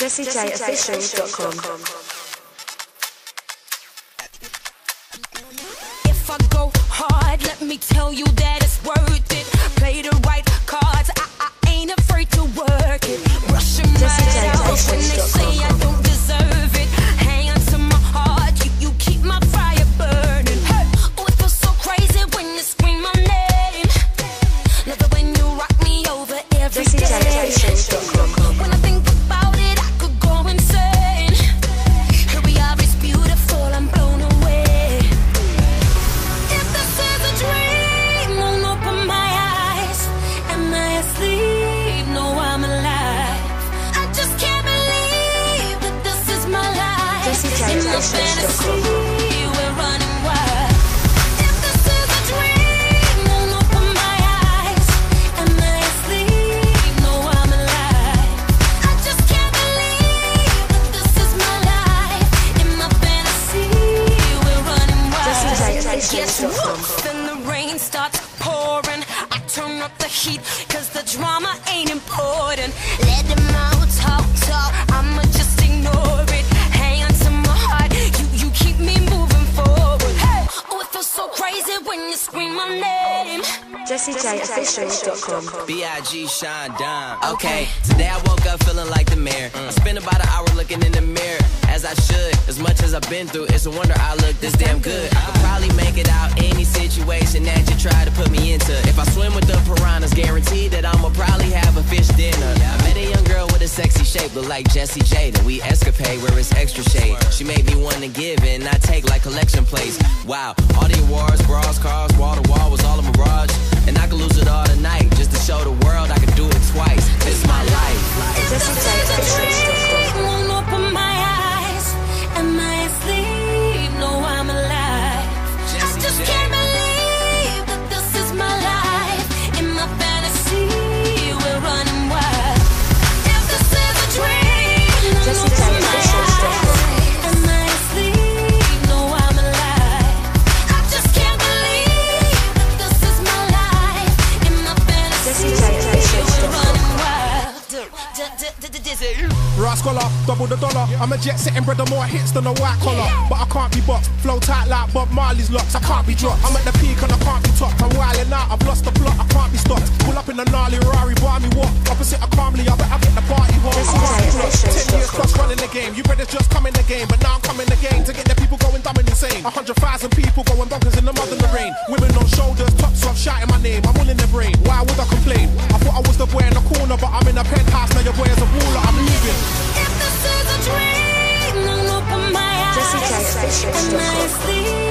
JessieJOfficial.com. If I go hard, let me tell you that it's worth it. Play the right cards, I, I ain't afraid to work it. Rushing Jessica out when they say I don't deserve it. Hang on to my heart, you, you keep my fire burning. Hey. Oh, it feels so crazy when you scream my name. Love it when you rock me over every day. Wild. Gets JessieJOfficial.com. rough and the rain starts pouring. I turn up the heat, scream my name. JessieJOfficial.com. B.I.G. Shine Dime. Okay, today I woke up feeling like the mayor. I spent about an hour looking in the mirror, as I should. As much as I've been through, it's a wonder I look this damn good. I could probably make it out any situation that you try to put me into. If I swim with the piranhas, guaranteed that I'ma probably have a fish dinner. Sexy shape, look like Jessie J. That we escapade where it's extra shade. She made me want to give and not take like collection plates. Wow, all the awards, bras, cars, wall to wall was all a mirage. And I could lose it all tonight just to Dizzee. Rascaller, double the dollar. I'm a jet setting brother, more hits than a white collar. But I can't be boxed, flow tight like Bob Marley's locks. I can't be dropped. I'm at the peak and I can't be topped. I'm wilding out, I've lost the plot, I can't be stopped. Pull up in a gnarly Rari, buy me what? Opposite of calmly, I bet I get the party home. This I can't be dropped. Ten years plus running the game. You brothers just come in the game, but now I'm coming again to get the people going dumb and insane. A hundred thousand people going bonkers in the mud and the rain. Women on shoulders, tops off, shouting my name. I'm all in their brain. Why would I complain? I thought was the boy in the corner, but I'm in a penthouse. Now your boy is a baller. I'm leaving. If this is a dream, won't open my eyes. JessieJOfficial.com.